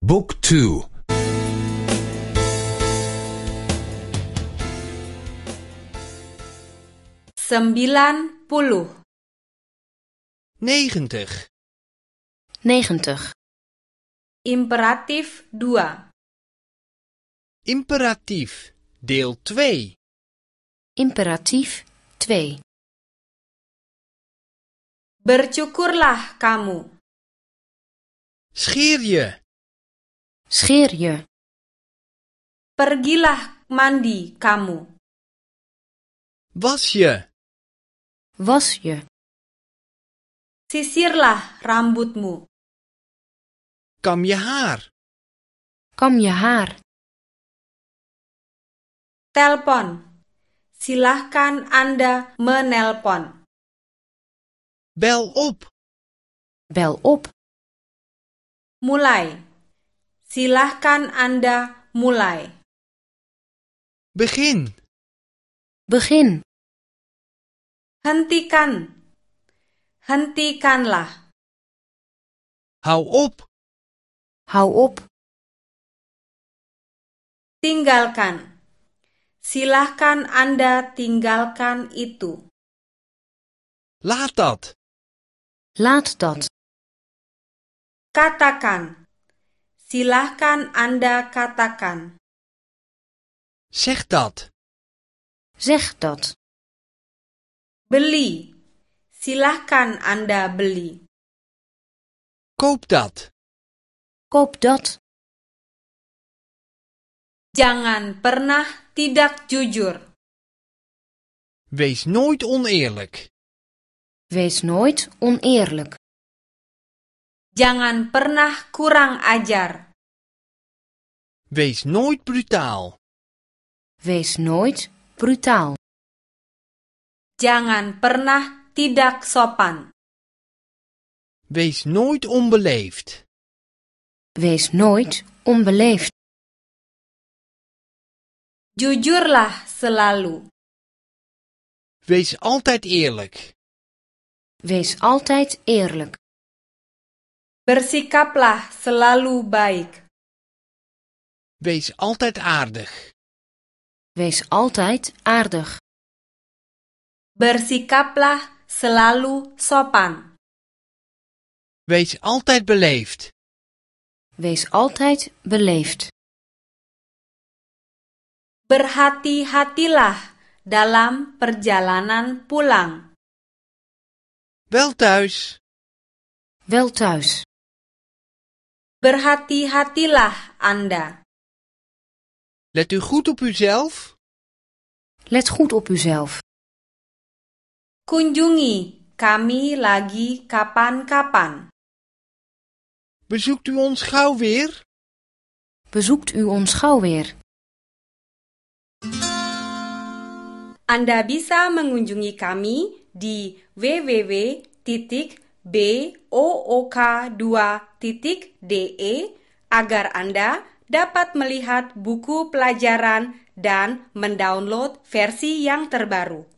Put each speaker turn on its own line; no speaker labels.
Book 2
Sembilan puluh.
90.
90.
Imperatif dua.
Imperatief. Deel 2.
Imperatief 2.
Bercukurlah kamu.
Scheer je.
Scheer je.
Pergilah mandi kamu.
Was je.
Was je.
Sisirlah rambutmu.
Kam je haar.
Kam je haar.
Telpon. Silahkan Anda menelpon.
Bel op.
Bel op.
Mulai. Silahkan Anda mulai.
Begin.
Begin.
Hentikan. Hentikanlah.
Hou op.
Hou op.
Tinggalkan. Silahkan Anda tinggalkan itu.
Laat dat.
Laat dat.
Katakan. Silahkan Anda katakan.
Zeg dat.
Zeg dat.
Beli. Silahkan Anda beli.
Koop dat.
Koop dat.
Jangan pernah tidak jujur.
Wees nooit oneerlijk.
Wees nooit oneerlijk.
Jangan pernah kurang ajar.
Wees nooit brutaal.
Wees nooit brutaal.
Jangan pernah tidak sopan.
Wees nooit onbeleefd.
Wees nooit onbeleefd.
Jujurlah selalu.
Wees altijd eerlijk.
Wees altijd eerlijk.
Bersikaplah selalu baik.
Wees altijd aardig.
Wees altijd aardig.
Bersikaplah selalu sopan.
Wees altijd beleefd.
Wees altijd beleefd.
Berhati-hatilah dalam perjalanan pulang.
Wel thuis.
Wel thuis.
Berhati-hatilah Anda.
Let u goed op uzelf.
Let goed op uzelf.
Kunjungi kami lagi kapan-kapan.
Bezoekt u ons gauw weer.
Bezoekt u ons gauw weer.
Anda bisa mengunjungi kami di www.book2.de agar Anda dapat melihat buku pelajaran dan mendownload versi yang terbaru.